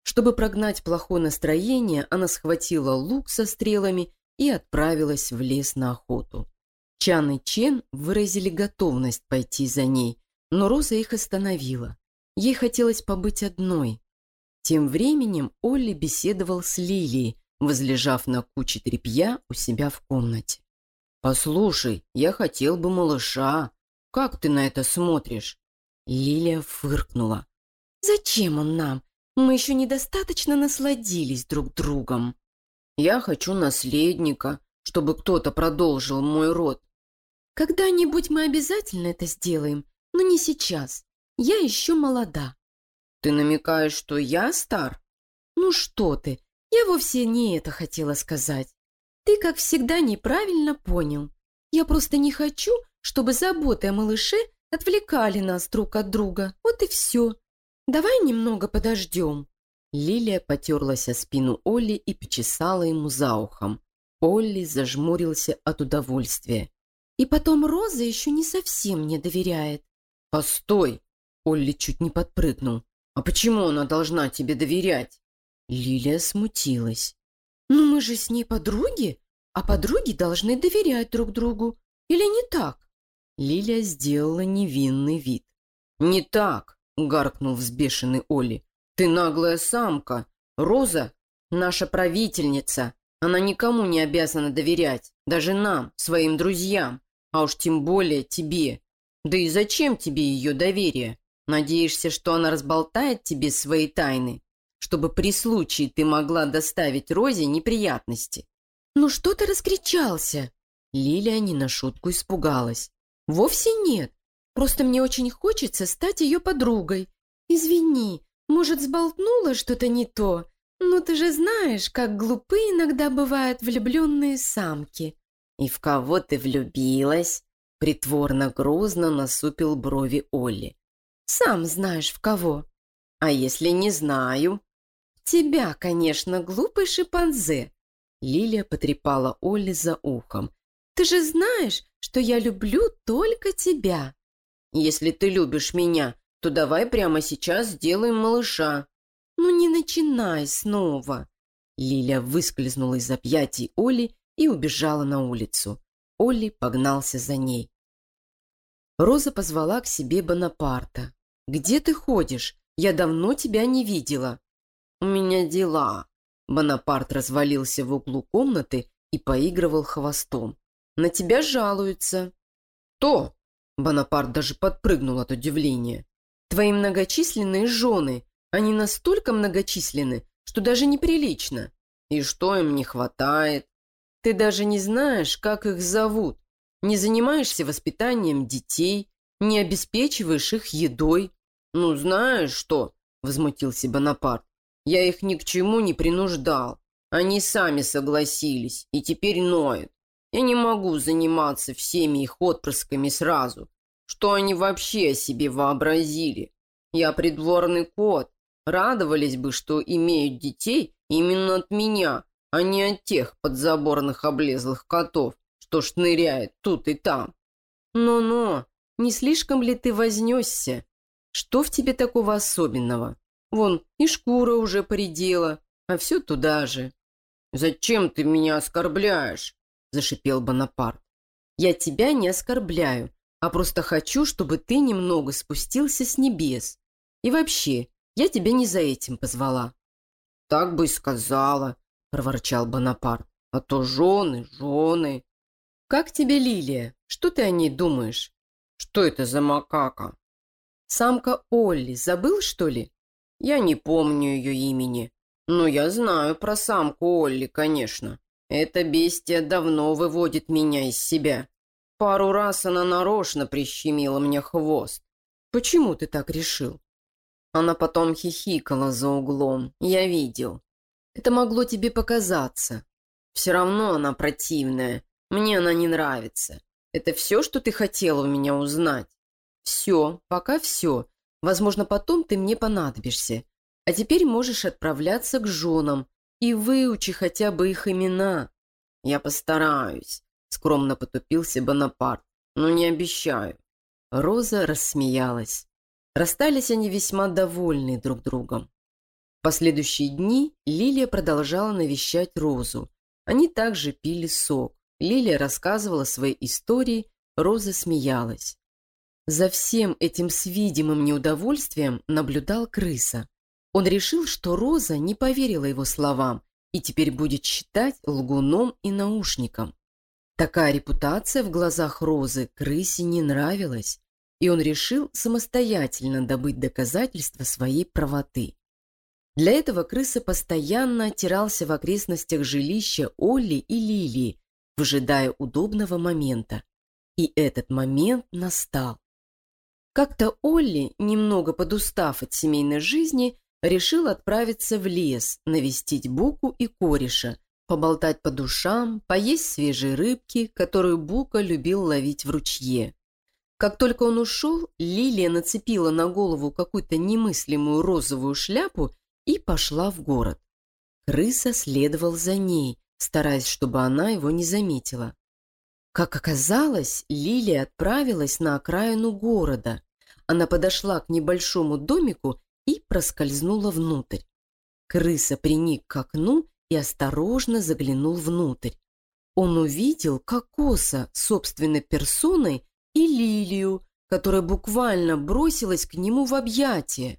Чтобы прогнать плохое настроение, она схватила лук со стрелами и отправилась в лес на охоту. Чан и Чен выразили готовность пойти за ней, но Роза их остановила. Ей хотелось побыть одной. Тем временем Олли беседовал с Лилией, возлежав на куче тряпья у себя в комнате. «Послушай, я хотел бы малыша. Как ты на это смотришь?» Лилия фыркнула. «Зачем он нам? Мы еще недостаточно насладились друг другом». «Я хочу наследника, чтобы кто-то продолжил мой род». «Когда-нибудь мы обязательно это сделаем, но не сейчас. Я еще молода». «Ты намекаешь, что я стар?» «Ну что ты, я вовсе не это хотела сказать. Ты, как всегда, неправильно понял. Я просто не хочу, чтобы заботы о малыше отвлекали нас друг от друга. Вот и все. Давай немного подождем». Лилия потерлась о спину Олли и почесала ему за ухом. Олли зажмурился от удовольствия. «И потом Роза еще не совсем мне доверяет». «Постой!» Олли чуть не подпрыгнул. «А почему она должна тебе доверять?» Лилия смутилась. «Ну мы же с ней подруги, а подруги должны доверять друг другу. Или не так?» Лилия сделала невинный вид. «Не так!» — гаркнул взбешенный Оли. «Ты наглая самка. Роза — наша правительница. Она никому не обязана доверять, даже нам, своим друзьям, а уж тем более тебе. Да и зачем тебе ее доверие? Надеешься, что она разболтает тебе свои тайны, чтобы при случае ты могла доставить Розе неприятности?» «Ну что ты раскричался?» Лилия не на шутку испугалась. «Вовсе нет. Просто мне очень хочется стать ее подругой. Извини, может, сболтнула что-то не то? Но ты же знаешь, как глупы иногда бывают влюбленные самки». «И в кого ты влюбилась?» Притворно грозно насупил брови Олли. «Сам знаешь, в кого». «А если не знаю?» «Тебя, конечно, глупый шимпанзе». Лилия потрепала Олли за ухом. «Ты же знаешь, что я люблю только тебя». «Если ты любишь меня, то давай прямо сейчас сделаем малыша». «Ну не начинай снова». Лиля выскользнула из объятий Оли и убежала на улицу. Олли погнался за ней. Роза позвала к себе Бонапарта. «Где ты ходишь? Я давно тебя не видела». «У меня дела». Бонапарт развалился в углу комнаты и поигрывал хвостом. «На тебя жалуются». «Кто?» Бонапарт даже подпрыгнул от удивления. «Твои многочисленные жены. Они настолько многочисленны, что даже неприлично. И что им не хватает? Ты даже не знаешь, как их зовут. Не занимаешься воспитанием детей, не обеспечиваешь их едой. Ну, знаешь что?» – возмутился Бонапарт. «Я их ни к чему не принуждал. Они сами согласились и теперь ноют. Я не могу заниматься всеми их отпрысками сразу. Что они вообще себе вообразили? Я придворный кот. Радовались бы, что имеют детей именно от меня, а не от тех подзаборных облезлых котов, что шныряют тут и там. Но-но, не слишком ли ты вознесся? Что в тебе такого особенного? Вон, и шкура уже поредела, а все туда же. Зачем ты меня оскорбляешь? – зашипел Бонапарт. «Я тебя не оскорбляю, а просто хочу, чтобы ты немного спустился с небес. И вообще, я тебя не за этим позвала». «Так бы и сказала», – проворчал Бонапарт. «А то жены, жены». «Как тебе Лилия? Что ты о ней думаешь?» «Что это за макака?» «Самка Олли. Забыл, что ли?» «Я не помню ее имени. Но я знаю про самку Олли, конечно. Эта бестия давно выводит меня из себя. Пару раз она нарочно прищемила мне хвост. Почему ты так решил? Она потом хихикала за углом. Я видел. Это могло тебе показаться. Все равно она противная. Мне она не нравится. Это все, что ты хотела у меня узнать? Все, пока все. Возможно, потом ты мне понадобишься. А теперь можешь отправляться к женам, и выучи хотя бы их имена. Я постараюсь, скромно потупился Бонапарт, но не обещаю. Роза рассмеялась. Расстались они весьма довольны друг другом. В последующие дни Лилия продолжала навещать Розу. Они также пили сок. Лилия рассказывала свои истории, Роза смеялась. За всем этим с видимым неудовольствием наблюдал крыса. Он решил, что Роза не поверила его словам и теперь будет считать лгуном и наушником. Такая репутация в глазах Розы крысе не нравилась, и он решил самостоятельно добыть доказательства своей правоты. Для этого крыса постоянно оттирался в окрестностях жилища Олли и Лилии, выжидая удобного момента. И этот момент настал. Как-то Олли, немного подустав от семейной жизни, решил отправиться в лес, навестить Буку и кореша, поболтать по душам, поесть свежей рыбки, которую Бука любил ловить в ручье. Как только он ушел, Лилия нацепила на голову какую-то немыслимую розовую шляпу и пошла в город. Крыса следовал за ней, стараясь, чтобы она его не заметила. Как оказалось, Лилия отправилась на окраину города. Она подошла к небольшому домику и проскользнула внутрь. Крыса приник к окну и осторожно заглянул внутрь. Он увидел кокоса собственной персоной и лилию, которая буквально бросилась к нему в объятия.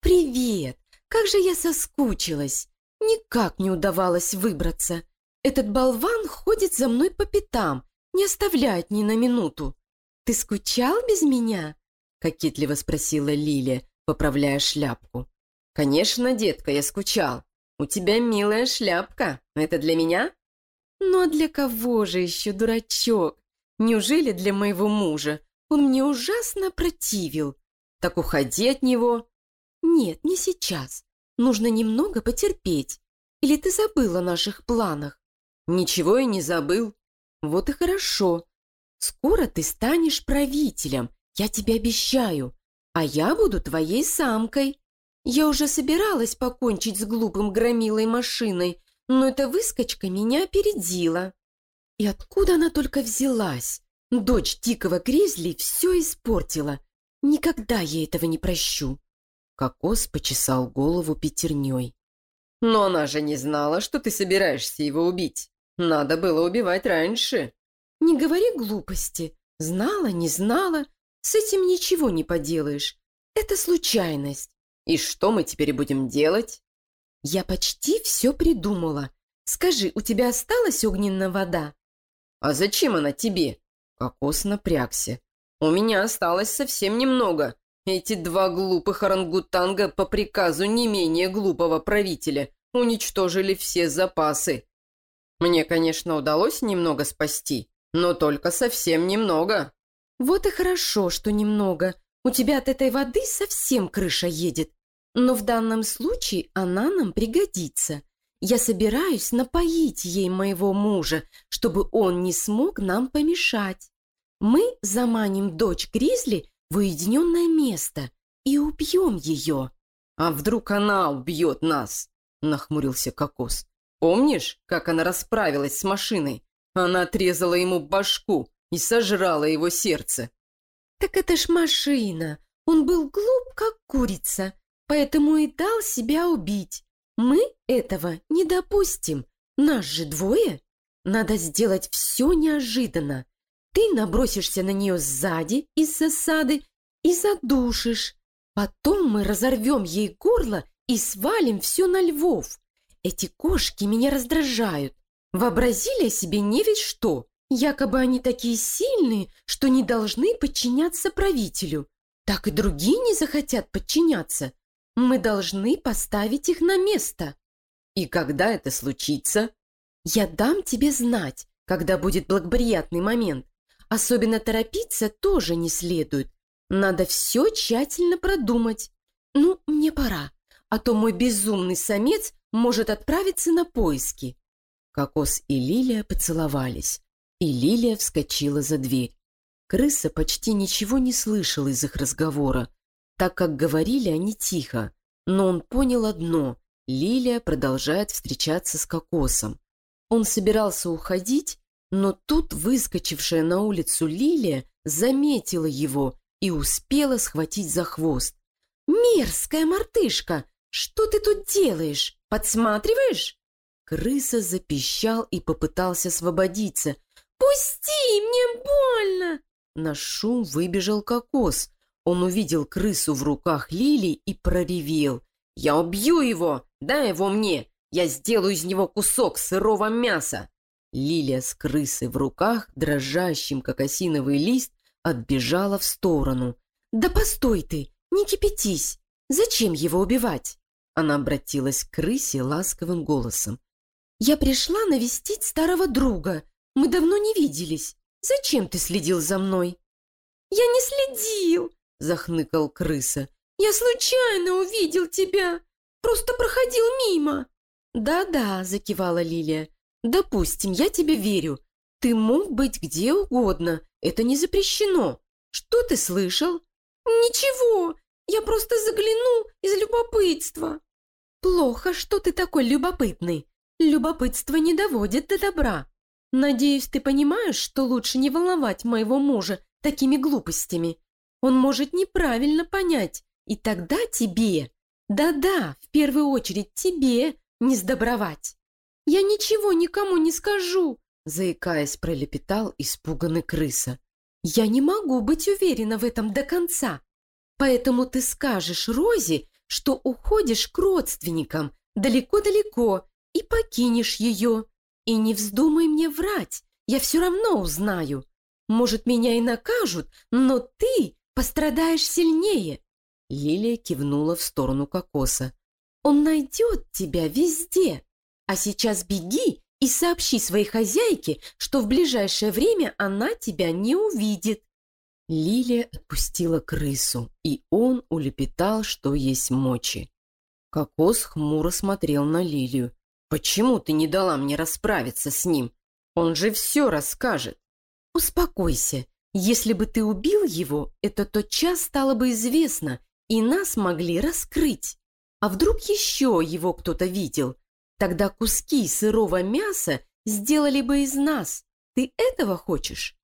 «Привет! Как же я соскучилась! Никак не удавалось выбраться. Этот болван ходит за мной по пятам, не оставляет ни на минуту. Ты скучал без меня?» — кокетливо спросила Лилия, поправляя шляпку. «Конечно, детка, я скучал. У тебя милая шляпка. Это для меня?» «Ну а для кого же еще, дурачок? Неужели для моего мужа? Он мне ужасно противил. Так уходи от него». «Нет, не сейчас. Нужно немного потерпеть. Или ты забыл о наших планах?» «Ничего и не забыл». «Вот и хорошо. Скоро ты станешь правителем, я тебе обещаю а я буду твоей самкой. Я уже собиралась покончить с глупым громилой машиной, но эта выскочка меня опередила. И откуда она только взялась? Дочь дикого гризли все испортила. Никогда я этого не прощу. Кокос почесал голову пятерней. Но она же не знала, что ты собираешься его убить. Надо было убивать раньше. Не говори глупости. Знала, не знала. С этим ничего не поделаешь. Это случайность. И что мы теперь будем делать? Я почти все придумала. Скажи, у тебя осталась огненная вода? А зачем она тебе? Кокос напрягся. У меня осталось совсем немного. Эти два глупых орангутанга по приказу не менее глупого правителя уничтожили все запасы. Мне, конечно, удалось немного спасти, но только совсем немного. «Вот и хорошо, что немного. У тебя от этой воды совсем крыша едет. Но в данном случае она нам пригодится. Я собираюсь напоить ей моего мужа, чтобы он не смог нам помешать. Мы заманим дочь Гризли в уединенное место и убьем ее». «А вдруг она убьет нас?» – нахмурился Кокос. «Помнишь, как она расправилась с машиной? Она отрезала ему башку, и сожрала его сердце. «Так это ж машина. Он был глуп, как курица, поэтому и дал себя убить. Мы этого не допустим. Нас же двое. Надо сделать все неожиданно. Ты набросишься на нее сзади из засады и задушишь. Потом мы разорвем ей горло и свалим все на львов. Эти кошки меня раздражают. Вообразили о себе не ведь что. Якобы они такие сильные, что не должны подчиняться правителю. Так и другие не захотят подчиняться. Мы должны поставить их на место. И когда это случится? Я дам тебе знать, когда будет благоприятный момент. Особенно торопиться тоже не следует. Надо все тщательно продумать. Ну, мне пора, а то мой безумный самец может отправиться на поиски. Кокос и Лилия поцеловались и Лилия вскочила за дверь. Крыса почти ничего не слышал из их разговора, так как говорили они тихо, но он понял одно – Лилия продолжает встречаться с Кокосом. Он собирался уходить, но тут выскочившая на улицу Лилия заметила его и успела схватить за хвост. «Мерзкая мартышка! Что ты тут делаешь? Подсматриваешь?» Крыса запищал и попытался освободиться, «Пусти, мне больно!» на шум выбежал кокос. Он увидел крысу в руках Лили и проревел. «Я убью его! Дай его мне! Я сделаю из него кусок сырого мяса!» Лилия с крысой в руках, дрожащим, как осиновый лист, отбежала в сторону. «Да постой ты! Не кипятись! Зачем его убивать?» Она обратилась к крысе ласковым голосом. «Я пришла навестить старого друга. Мы давно не виделись. Зачем ты следил за мной?» «Я не следил!» — захныкал крыса. «Я случайно увидел тебя. Просто проходил мимо». «Да-да», — закивала Лилия. «Допустим, я тебе верю. Ты мог быть где угодно. Это не запрещено. Что ты слышал?» «Ничего. Я просто заглянул из любопытства». «Плохо, что ты такой любопытный. Любопытство не доводит до добра. Надеюсь, ты понимаешь, что лучше не волновать моего мужа такими глупостями. Он может неправильно понять, и тогда тебе, да-да, в первую очередь тебе, не сдобровать. Я ничего никому не скажу, заикаясь, пролепетал испуганный крыса. Я не могу быть уверена в этом до конца. Поэтому ты скажешь Розе, что уходишь к родственникам далеко-далеко и покинешь ее. И не вздумай мне врать, я все равно узнаю. Может, меня и накажут, но ты пострадаешь сильнее. Лилия кивнула в сторону кокоса. Он найдет тебя везде. А сейчас беги и сообщи своей хозяйке, что в ближайшее время она тебя не увидит. Лилия отпустила крысу, и он улепетал, что есть мочи. Кокос хмуро смотрел на Лилию. Почему ты не дала мне расправиться с ним? Он же все расскажет. Успокойся. Если бы ты убил его, это тотчас стало бы известно, и нас могли раскрыть. А вдруг еще его кто-то видел? Тогда куски сырого мяса сделали бы из нас. Ты этого хочешь?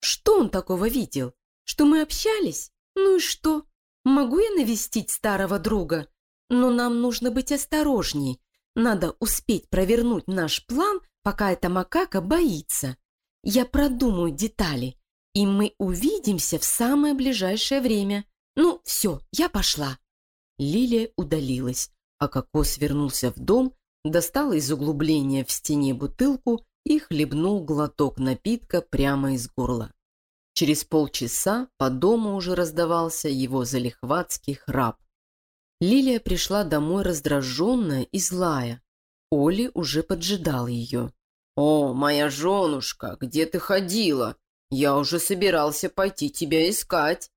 Что он такого видел? Что мы общались? Ну и что? Могу я навестить старого друга? Но нам нужно быть осторожней. Надо успеть провернуть наш план, пока эта макака боится. Я продумаю детали, и мы увидимся в самое ближайшее время. Ну, все, я пошла». Лилия удалилась, а Кокос вернулся в дом, достал из углубления в стене бутылку и хлебнул глоток напитка прямо из горла. Через полчаса по дому уже раздавался его залихватский храп. Лилия пришла домой раздраженная и злая. Оли уже поджидал ее. «О, моя женушка, где ты ходила? Я уже собирался пойти тебя искать».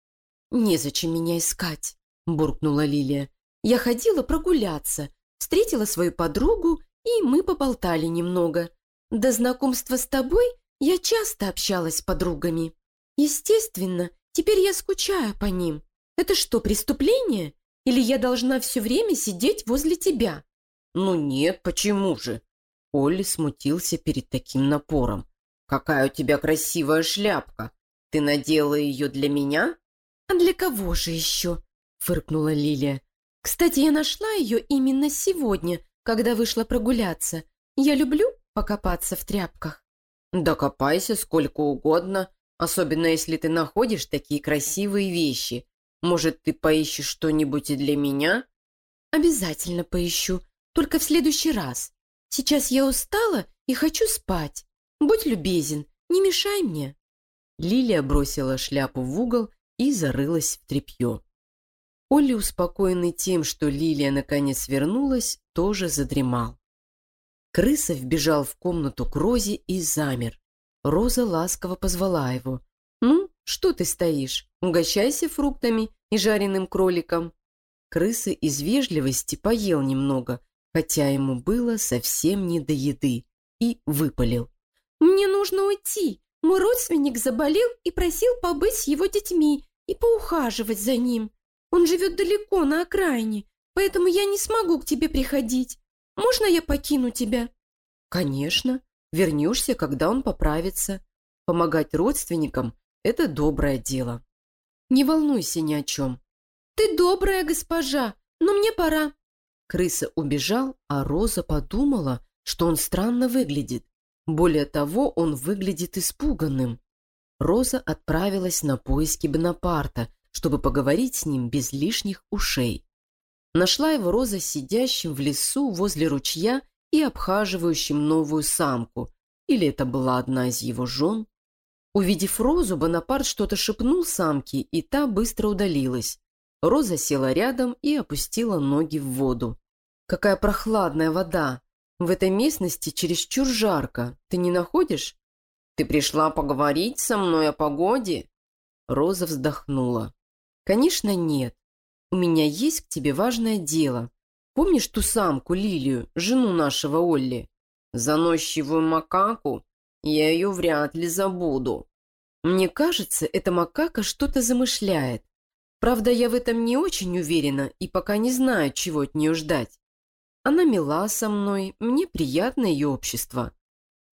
«Незачем меня искать», – буркнула Лилия. «Я ходила прогуляться, встретила свою подругу, и мы поболтали немного. До знакомства с тобой я часто общалась с подругами. Естественно, теперь я скучаю по ним. Это что, преступление? Или я должна все время сидеть возле тебя?» «Ну нет, почему же?» Олли смутился перед таким напором. «Какая у тебя красивая шляпка! Ты надела ее для меня?» «А для кого же еще?» — фыркнула Лилия. «Кстати, я нашла ее именно сегодня, когда вышла прогуляться. Я люблю покопаться в тряпках». «Да копайся сколько угодно, особенно если ты находишь такие красивые вещи. Может, ты поищешь что-нибудь и для меня?» «Обязательно поищу, только в следующий раз. Сейчас я устала и хочу спать. Будь любезен, не мешай мне». Лилия бросила шляпу в угол и зарылась в тряпье. Олли, успокоенный тем, что Лилия наконец вернулась, тоже задремал. Крыса вбежал в комнату к Розе и замер. Роза ласково позвала его. «Ну, что ты стоишь? Угощайся фруктами и жареным кроликом». Крыса из вежливости поел немного, хотя ему было совсем не до еды, и выпалил. «Мне нужно уйти. Мой родственник заболел и просил побыть с его детьми и поухаживать за ним. Он живет далеко, на окраине, поэтому я не смогу к тебе приходить. Можно я покину тебя?» «Конечно. Вернешься, когда он поправится. Помогать родственникам это доброе дело. Не волнуйся ни о чем. Ты добрая госпожа, но мне пора. Крыса убежал, а Роза подумала, что он странно выглядит. Более того, он выглядит испуганным. Роза отправилась на поиски Бонапарта, чтобы поговорить с ним без лишних ушей. Нашла его Роза сидящим в лесу возле ручья и обхаживающим новую самку, или это была одна из его жен. Увидев Розу, Бонапарт что-то шепнул самке, и та быстро удалилась. Роза села рядом и опустила ноги в воду. «Какая прохладная вода! В этой местности чересчур жарко. Ты не находишь?» «Ты пришла поговорить со мной о погоде?» Роза вздохнула. «Конечно, нет. У меня есть к тебе важное дело. Помнишь ту самку Лилию, жену нашего Олли? Заносчивую макаку? Я ее вряд ли забуду. Мне кажется, эта макака что-то замышляет. Правда, я в этом не очень уверена и пока не знаю, чего от нее ждать. Она мила со мной, мне приятно ее общество.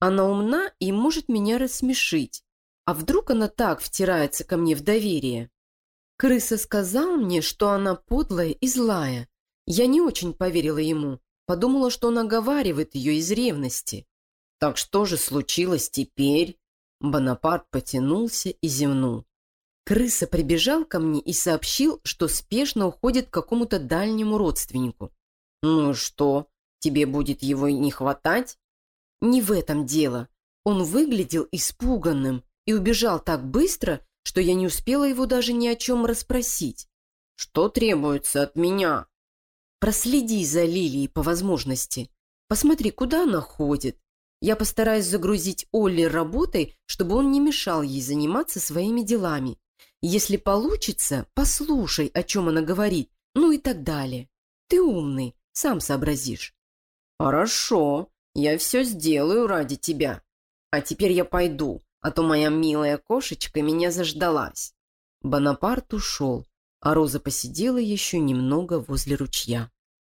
Она умна и может меня рассмешить. А вдруг она так втирается ко мне в доверие? Крыса сказал мне, что она подлая и злая. Я не очень поверила ему. Подумала, что он оговаривает ее из ревности. «Так что же случилось теперь?» Бонапарт потянулся и зевнул. Крыса прибежал ко мне и сообщил, что спешно уходит к какому-то дальнему родственнику. «Ну что, тебе будет его не хватать?» «Не в этом дело. Он выглядел испуганным и убежал так быстро, что я не успела его даже ни о чем расспросить. Что требуется от меня?» «Проследи за Лилией по возможности. Посмотри, куда она ходит. Я постараюсь загрузить Олли работой, чтобы он не мешал ей заниматься своими делами. Если получится, послушай, о чем она говорит, ну и так далее. Ты умный, сам сообразишь». «Хорошо, я все сделаю ради тебя. А теперь я пойду, а то моя милая кошечка меня заждалась». Бонапарт ушел, а Роза посидела еще немного возле ручья.